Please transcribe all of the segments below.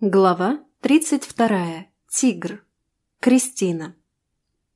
Глава 32. Тигр. Кристина.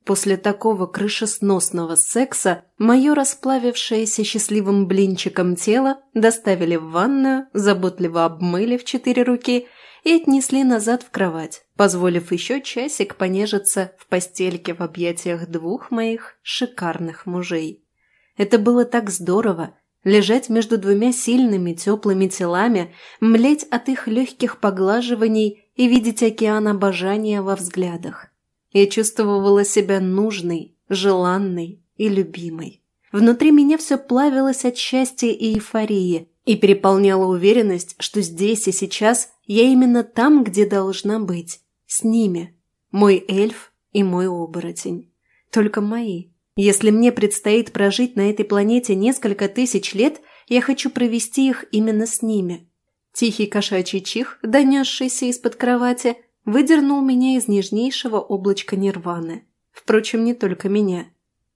После такого крышесносного секса мое расплавившееся счастливым блинчиком тело доставили в ванную, заботливо обмыли в четыре руки и отнесли назад в кровать, позволив еще часик понежиться в постельке в объятиях двух моих шикарных мужей. Это было так здорово, лежать между двумя сильными теплыми телами, млеть от их легких поглаживаний и видеть океан обожания во взглядах. Я чувствовала себя нужной, желанной и любимой. Внутри меня все плавилось от счастья и эйфории и переполняла уверенность, что здесь и сейчас я именно там, где должна быть, с ними, мой эльф и мой оборотень. Только мои. Если мне предстоит прожить на этой планете несколько тысяч лет, я хочу провести их именно с ними. Тихий кошачий чих, донесшийся из-под кровати, выдернул меня из нежнейшего облачка нирваны. Впрочем, не только меня.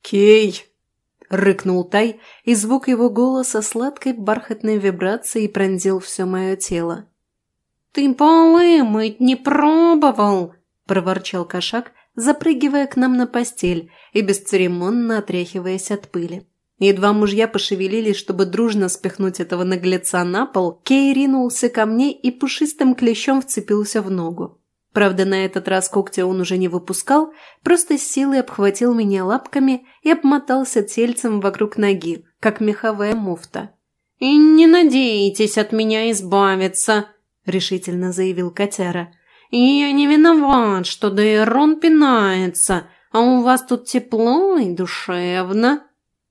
«Кей!» – рыкнул Тай, и звук его голоса сладкой бархатной вибрацией пронзил все мое тело. «Ты полы мыть не пробовал!» – проворчал кошак, запрыгивая к нам на постель и бесцеремонно отряхиваясь от пыли. Едва мужья пошевелились, чтобы дружно спихнуть этого наглеца на пол, Кей ринулся ко мне и пушистым клещом вцепился в ногу. Правда, на этот раз когтя он уже не выпускал, просто с силой обхватил меня лапками и обмотался тельцем вокруг ноги, как меховая муфта. «И не надейтесь от меня избавиться», – решительно заявил котяра. «Я не виноват, что Дейрон пинается, а у вас тут тепло и душевно».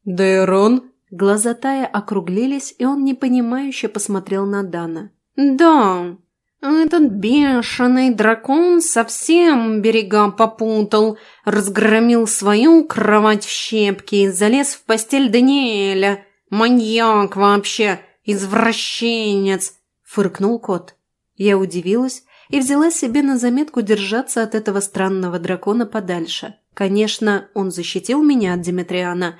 «Дейрон?» Глаза Тая округлились, и он непонимающе посмотрел на Дана. «Да, этот бешеный дракон совсем берега попутал, разгромил свою кровать в щепки и залез в постель Даниэля. Маньяк вообще, извращенец!» – фыркнул кот. Я удивилась, и взяла себе на заметку держаться от этого странного дракона подальше. Конечно, он защитил меня от Димитриана,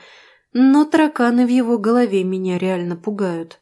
но тараканы в его голове меня реально пугают.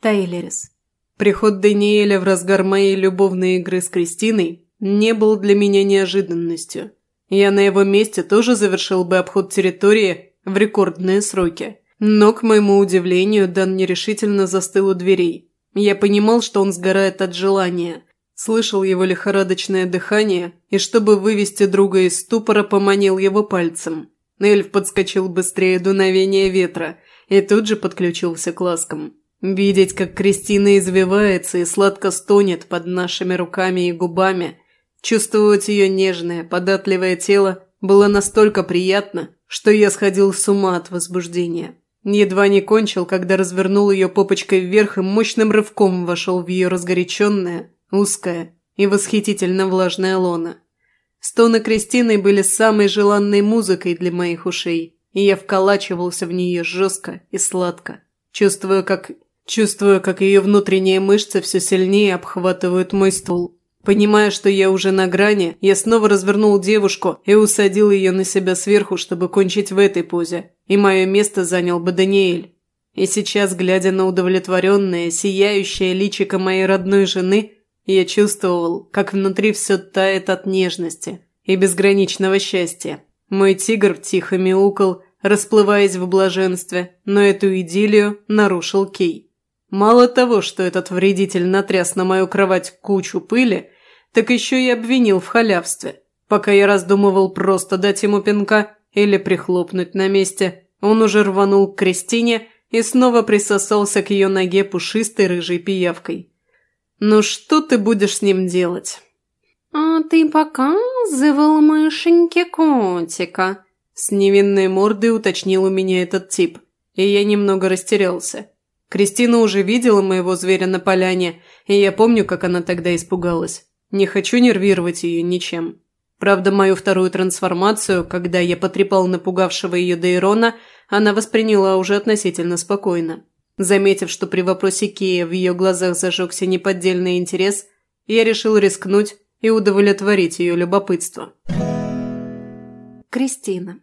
Тайлерис. Приход Даниэля в разгар моей любовной игры с Кристиной не был для меня неожиданностью. Я на его месте тоже завершил бы обход территории в рекордные сроки. Но, к моему удивлению, Дан нерешительно застыл у дверей. Я понимал, что он сгорает от желания. Слышал его лихорадочное дыхание и, чтобы вывести друга из ступора, поманил его пальцем. Эльф подскочил быстрее дуновения ветра и тут же подключился к ласкам. Видеть, как Кристина извивается и сладко стонет под нашими руками и губами, чувствовать ее нежное, податливое тело было настолько приятно, что я сходил с ума от возбуждения. Едва не кончил, когда развернул ее попочкой вверх и мощным рывком вошел в ее разгоряченное, узкое и восхитительно влажное лоно. Стоны Кристины были самой желанной музыкой для моих ушей, и я вколачивался в нее жестко и сладко, чувствуя, как, чувствуя, как ее внутренние мышцы все сильнее обхватывают мой ствол. Понимая, что я уже на грани, я снова развернул девушку и усадил ее на себя сверху, чтобы кончить в этой позе, и мое место занял бы Даниэль. И сейчас, глядя на удовлетворенное, сияющее личико моей родной жены, я чувствовал, как внутри все тает от нежности и безграничного счастья. Мой тигр тихо мяукал, расплываясь в блаженстве, но эту идиллию нарушил Кей. Мало того, что этот вредитель натряс на мою кровать кучу пыли, так еще и обвинил в халявстве. Пока я раздумывал просто дать ему пинка или прихлопнуть на месте, он уже рванул к Кристине и снова присосался к ее ноге пушистой рыжей пиявкой. «Ну что ты будешь с ним делать?» «А ты показывал мышеньке котика?» С невинной мордой уточнил у меня этот тип, и я немного растерялся. Кристина уже видела моего зверя на поляне, и я помню, как она тогда испугалась. Не хочу нервировать ее ничем. Правда, мою вторую трансформацию, когда я потрепал напугавшего ее Дейрона, она восприняла уже относительно спокойно. Заметив, что при вопросе Кея в ее глазах зажегся неподдельный интерес, я решил рискнуть и удовлетворить ее любопытство. Кристина.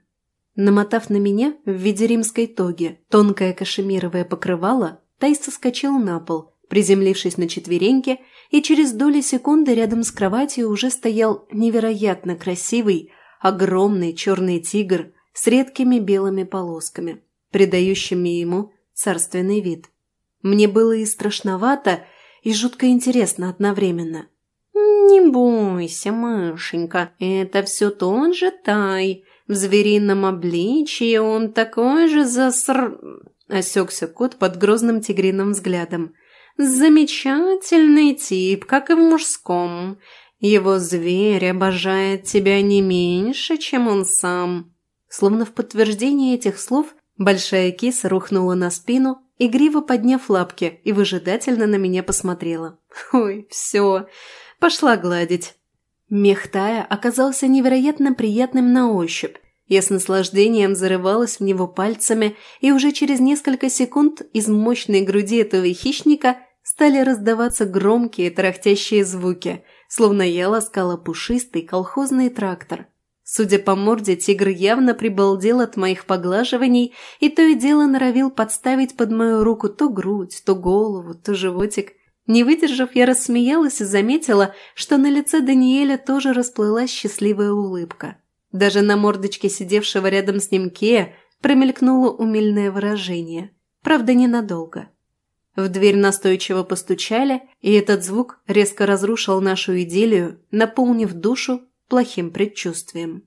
Намотав на меня в виде римской тоги тонкое кашемировое покрывало, Тай соскочил на пол, приземлившись на четвереньки и через доли секунды рядом с кроватью уже стоял невероятно красивый, огромный черный тигр с редкими белыми полосками, придающими ему царственный вид. Мне было и страшновато, и жутко интересно одновременно. «Не бойся, Машенька, это все тот же Тай. В зверином обличии он такой же заср...» Осекся кот под грозным тигриным взглядом. «Замечательный тип, как и в мужском. Его зверь обожает тебя не меньше, чем он сам». Словно в подтверждение этих слов, большая киса рухнула на спину, игриво подняв лапки и выжидательно на меня посмотрела. «Ой, все, пошла гладить». Мех Тая оказался невероятно приятным на ощупь, я с наслаждением зарывалась в него пальцами, и уже через несколько секунд из мощной груди этого хищника стали раздаваться громкие тарахтящие звуки, словно я ласкала пушистый колхозный трактор. Судя по морде, тигр явно прибалдел от моих поглаживаний и то и дело норовил подставить под мою руку то грудь, то голову, то животик. Не выдержав, я рассмеялась и заметила, что на лице Даниэля тоже расплылась счастливая улыбка. Даже на мордочке сидевшего рядом с ним Кея промелькнуло умильное выражение. Правда, ненадолго. В дверь настойчиво постучали, и этот звук резко разрушил нашу идиллию, наполнив душу плохим предчувствием.